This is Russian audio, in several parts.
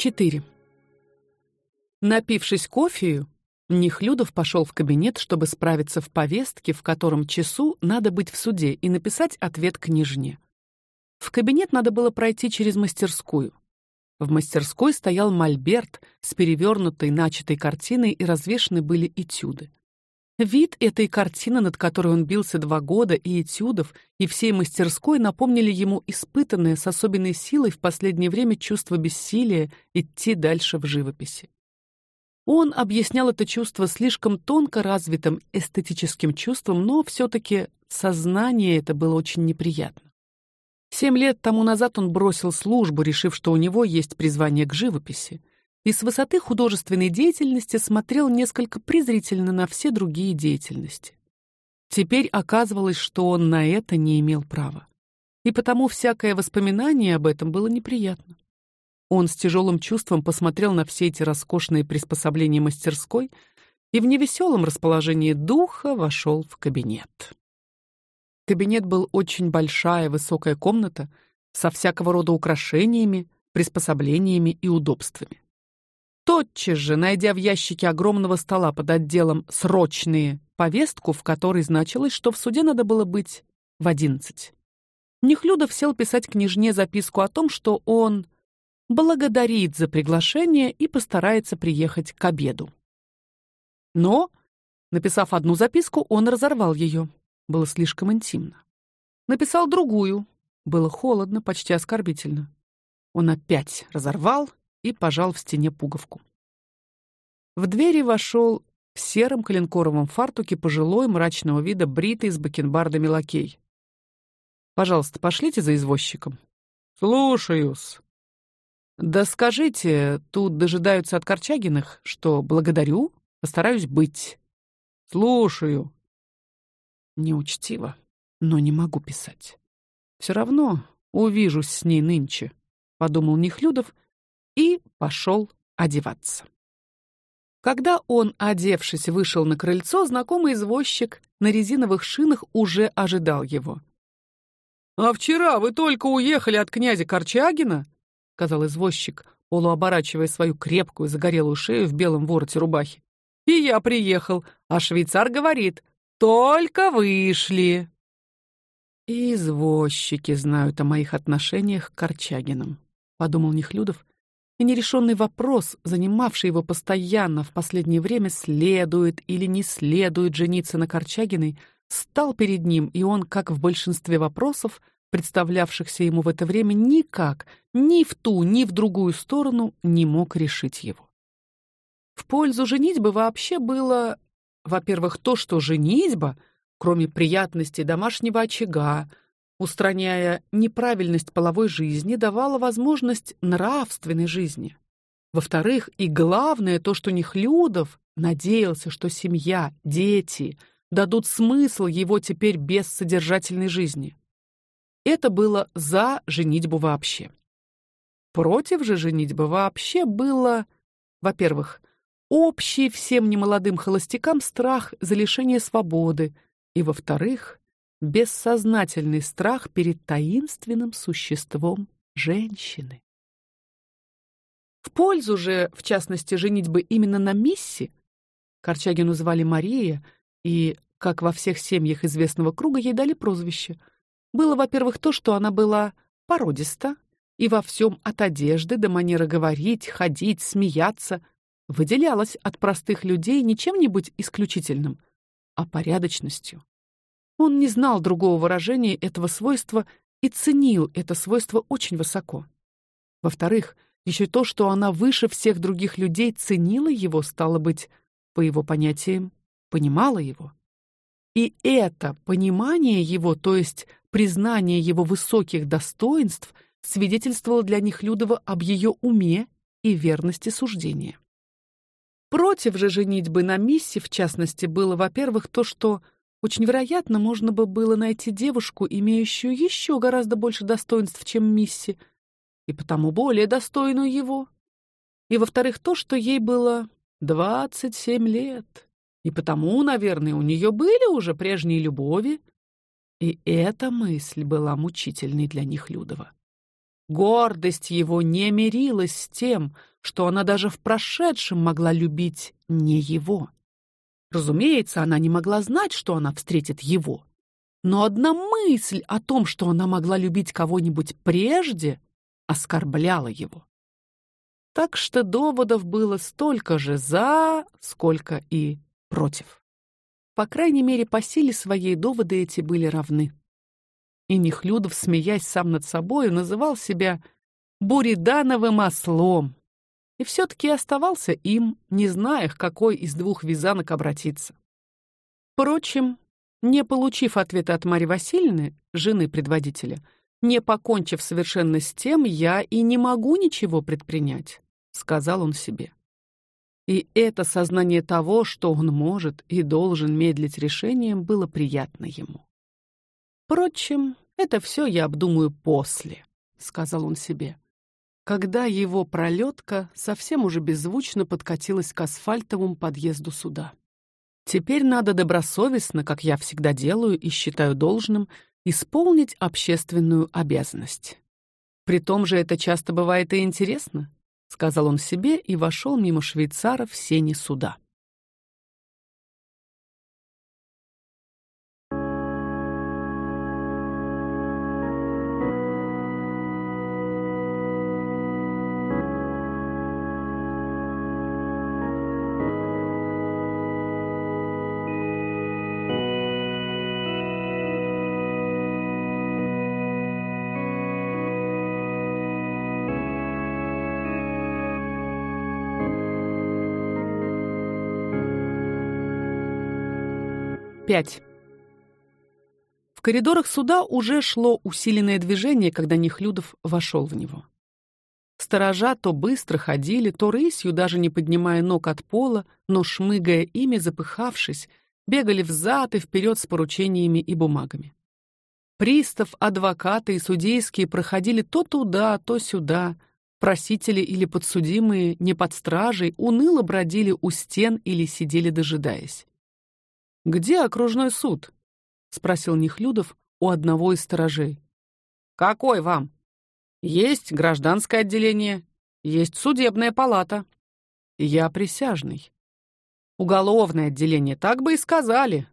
4. Напившись кофею, Нехлюдов пошел в кабинет, чтобы справиться в повестке, в котором часу надо быть в суде и написать ответ княжне. В кабинет надо было пройти через мастерскую. В мастерской стоял мольберт с перевернутой, начатой картиной и развешаны были этюды. Вид этой картины, над которой он бился два года, и этюдов, и всей мастерской напомнили ему испытанное с особенной силой в последнее время чувство бессилия идти дальше в живописи. Он объяснял это чувство слишком тонко развитым эстетическим чувством, но все таки сознание это было очень неприятно. Семь лет тому назад он бросил службу, решив, что у него есть призвание к живописи и с высоты художественной деятельности смотрел несколько презрительно на все другие деятельности. Теперь оказывалось, что он на это не имел права. И потому всякое воспоминание об этом было неприятно. Он с тяжелым чувством посмотрел на все эти роскошные приспособления мастерской и в невеселом расположении духа вошел в кабинет. Кабинет был очень большая, высокая комната со всякого рода украшениями, приспособлениями и удобствами. Тотчас же, найдя в ящике огромного стола под отделом срочные повестку, в которой значилось, что в суде надо было быть в одиннадцать. Нехлюдов сел писать княжне записку о том, что он благодарит за приглашение и постарается приехать к обеду. Но, написав одну записку, он разорвал ее. Было слишком интимно. Написал другую. Было холодно, почти оскорбительно. Он опять разорвал и пожал в стене пуговку. В двери вошел в сером коленкоровом фартуке пожилой мрачного вида бритый с бакенбардами лакей. Пожалуйста, пошлите за извозчиком. Слушаюсь. Да скажите, тут дожидаются от Корчагиных, что благодарю, постараюсь быть. Слушаю. Неучтиво, но не могу писать. Все равно увижусь с ней нынче, подумал Нехлюдов и пошел одеваться. Когда он, одевшись, вышел на крыльцо, знакомый извозчик на резиновых шинах уже ожидал его. А вчера вы только уехали от князя Корчагина, сказал извозчик, полуоборачивая свою крепкую загорелую шею в белом вороте рубахи. И я приехал, а швейцар говорит: "Только вышли". И извозчики знают о моих отношениях к Корчагинам, подумал Нехлюдов и нерешенный вопрос, занимавший его постоянно в последнее время, следует или не следует жениться на Корчагиной, стал перед ним, и он, как в большинстве вопросов, представлявшихся ему в это время, никак, ни в ту, ни в другую сторону не мог решить его. В пользу женитьбы вообще было, во-первых, то, что женитьба, кроме приятностей домашнего очага, устраняя неправильность половой жизни, давала возможность нравственной жизни. Во-вторых, и главное то, что Нехлюдов надеялся, что семья, дети дадут смысл его теперь бессодержательной жизни. Это было за женитьбу вообще. Против же женитьбы вообще было, во-первых, общий всем немолодым холостякам страх за лишение свободы, и во-вторых, бессознательный страх перед таинственным существом женщины. В пользу же, в частности, женитьбы именно на Мисси, Корчагину звали Мария, и, как во всех семьях известного круга, ей дали прозвище. Было, во-первых, то, что она была породиста, и во всем от одежды до манеры говорить, ходить, смеяться выделялась от простых людей не чем-нибудь исключительным, а порядочностью. Он не знал другого выражения этого свойства и ценил это свойство очень высоко. Во-вторых, еще то, что она выше всех других людей ценила его, стало быть, по его понятиям, понимала его. И это понимание его, то есть признание его высоких достоинств, свидетельствовало для них Людова об ее уме и верности суждения. Против же женитьбы на Миссе, в частности, было, во-первых, то, что очень вероятно, можно бы было найти девушку, имеющую еще гораздо больше достоинств, чем Мисси, и потому более достойную его. И во-вторых, то, что ей было двадцать семь лет, и потому, наверное, у нее были уже прежние любови. И эта мысль была мучительной для них Людова. Гордость его не мирилась с тем, что она даже в прошедшем могла любить не его. Разумеется, она не могла знать, что она встретит его. Но одна мысль о том, что она могла любить кого-нибудь прежде, оскорбляла его. Так что доводов было столько же за, сколько и против. По крайней мере, по силе своей доводы эти были равны. И Нехлюдов, смеясь сам над собой, называл себя Буридановым ослом. И все таки оставался им, не зная, к какой из двух вязанок обратиться. Впрочем, не получив ответа от Марьи Васильевны, жены предводителя, не покончив совершенно с тем, я и не могу ничего предпринять, сказал он себе. И это сознание того, что он может и должен медлить решением, было приятно ему. Впрочем, это все я обдумаю после, сказал он себе. Когда его пролетка совсем уже беззвучно подкатилась к асфальтовому подъезду суда. Теперь надо добросовестно, как я всегда делаю и считаю должным, исполнить общественную обязанность. При том же это часто бывает и интересно, сказал он себе и вошел мимо швейцара в сени суда. 5. В коридорах суда уже шло усиленное движение, когда Нехлюдов вошел в него. Сторожа то быстро ходили, то рысью, даже не поднимая ног от пола, но шмыгая ими, запыхавшись, бегали взад и вперед с поручениями и бумагами. Пристав, адвокаты и судейские проходили то туда, то сюда. Просители или подсудимые, не под стражей, уныло бродили у стен или сидели дожидаясь. Где окружной суд? спросил Нехлюдов у одного из сторожей. Какой вам? Есть гражданское отделение, есть судебная палата. Я присяжный. Уголовное отделение, так бы и сказали.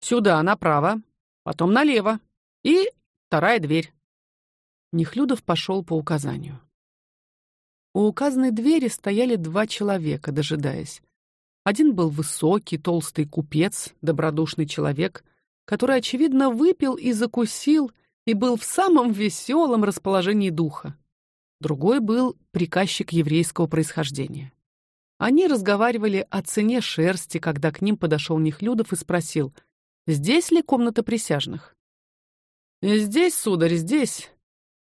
Сюда направо, потом налево и вторая дверь. Нехлюдов пошел по указанию. У указанной двери стояли два человека, дожидаясь. Один был высокий, толстый купец, добродушный человек, который очевидно выпил и закусил и был в самом веселом расположении духа. Другой был приказчик еврейского происхождения. Они разговаривали о цене шерсти, когда к ним подошел Нехлюдов и спросил: "Здесь ли комната присяжных?" "Здесь, сударь, здесь.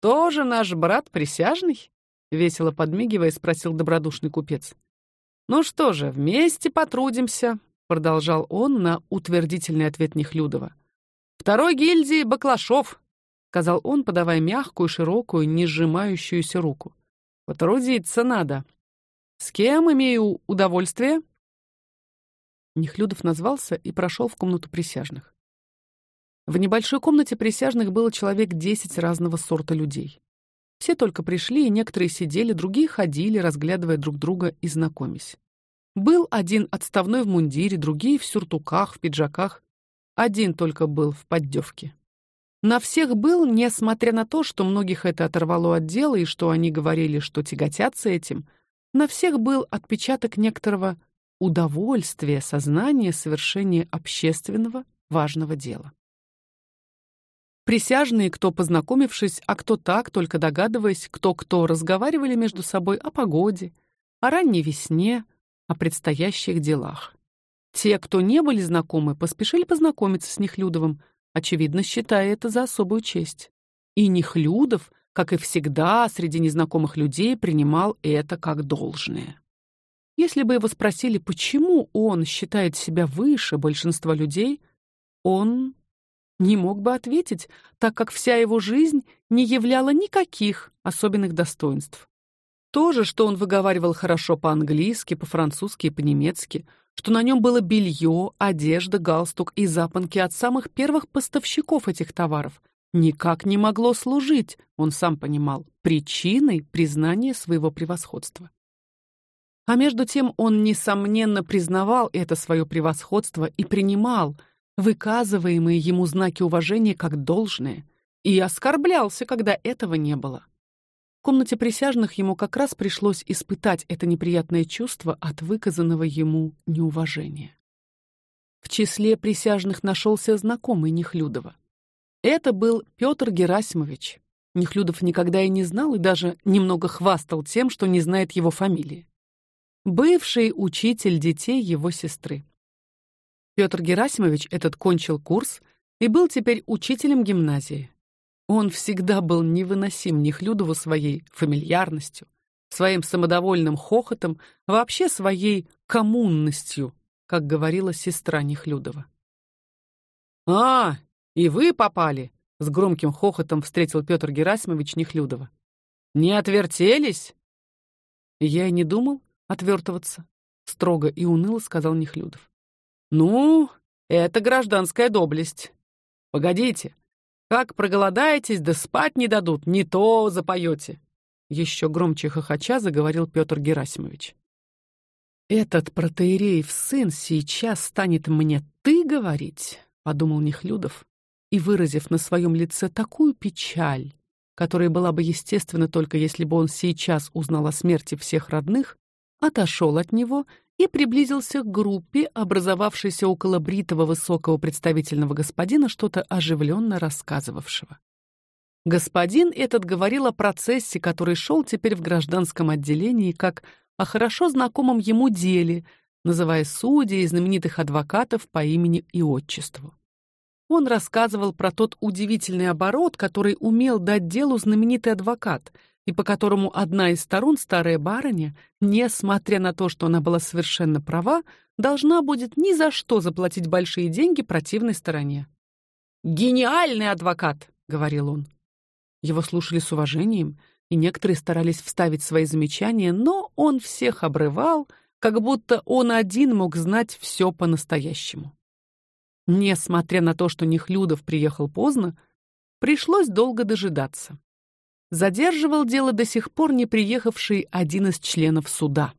Тоже наш брат присяжный?" весело подмигивая, спросил добродушный купец. Ну что же, вместе потрудимся, продолжал он на утвердительный ответ Нехлюдова. Второй гильдии Баклашов, сказал он, подавая мягкую, широкую, не сжимающуюся руку. Потрудиться надо. С кем имею удовольствие? Нехлюдов назвался и прошел в комнату присяжных. В небольшой комнате присяжных было человек десять разного сорта людей. Все только пришли, и некоторые сидели, другие ходили, разглядывая друг друга и знакомясь. Был один отставной в мундире, другие в сюртуках, в пиджаках. Один только был в поддевке. На всех был, несмотря на то, что многих это оторвало от дела и что они говорили, что тяготятся этим, на всех был отпечаток некоторого удовольствия, сознания совершения общественного важного дела. Присяжные, кто познакомившись, а кто так, только догадываясь, кто кто, разговаривали между собой о погоде, о ранней весне, о предстоящих делах. Те, кто не были знакомы, поспешили познакомиться с Нехлюдовым, очевидно, считая это за особую честь. И Нехлюдов, как и всегда, среди незнакомых людей принимал это как должное. Если бы его спросили, почему он считает себя выше большинства людей, он не мог бы ответить, так как вся его жизнь не являла никаких особенных достоинств. То же, что он выговаривал хорошо по-английски, по-французски и по-немецки, что на нем было белье, одежда, галстук и запонки от самых первых поставщиков этих товаров, никак не могло служить, он сам понимал, причиной признания своего превосходства. А между тем он несомненно признавал это свое превосходство и принимал выказываемые ему знаки уважения как должное, и оскорблялся, когда этого не было. В комнате присяжных ему как раз пришлось испытать это неприятное чувство от выказанного ему неуважения. В числе присяжных нашелся знакомый Нехлюдова. Это был Петр Герасимович. Нехлюдов никогда и не знал и даже немного хвастал тем, что не знает его фамилии. Бывший учитель детей его сестры. Петр Герасимович этот кончил курс и был теперь учителем гимназии. Он всегда был невыносим Нехлюдову своей фамильярностью, своим самодовольным хохотом, вообще своей коммунностью, как говорила сестра Нехлюдова. А, и вы попали, с громким хохотом встретил Петр Герасимович Нехлюдова. Не отвертелись? Я и не думал отвертываться, строго и уныло сказал Нехлюдов. Ну, это гражданская доблесть. Погодите, как проголодаетесь, да спать не дадут, не то запоете. Еще громче хохоча заговорил Петр Герасимович. Этот протоиереев сын сейчас станет мне ты говорить, подумал Нехлюдов, и выразив на своем лице такую печаль, которая была бы естественна только если бы он сейчас узнал о смерти всех родных, отошел от него и приблизился к группе, образовавшейся около бритого высокого представительного господина, что-то оживленно рассказывавшего. Господин этот говорил о процессе, который шел теперь в гражданском отделении, как о хорошо знакомом ему деле, называя судей и знаменитых адвокатов по имени и отчеству. Он рассказывал про тот удивительный оборот, который умел дать делу знаменитый адвокат, и по которому одна из сторон, старая барыня, несмотря на то, что она была совершенно права, должна будет ни за что заплатить большие деньги противной стороне. Гениальный адвокат, говорил он. Его слушали с уважением, и некоторые старались вставить свои замечания, но он всех обрывал, как будто он один мог знать все по-настоящему. Несмотря на то, что Нехлюдов приехал поздно, пришлось долго дожидаться. Задерживал дело до сих пор не приехавший один из членов суда.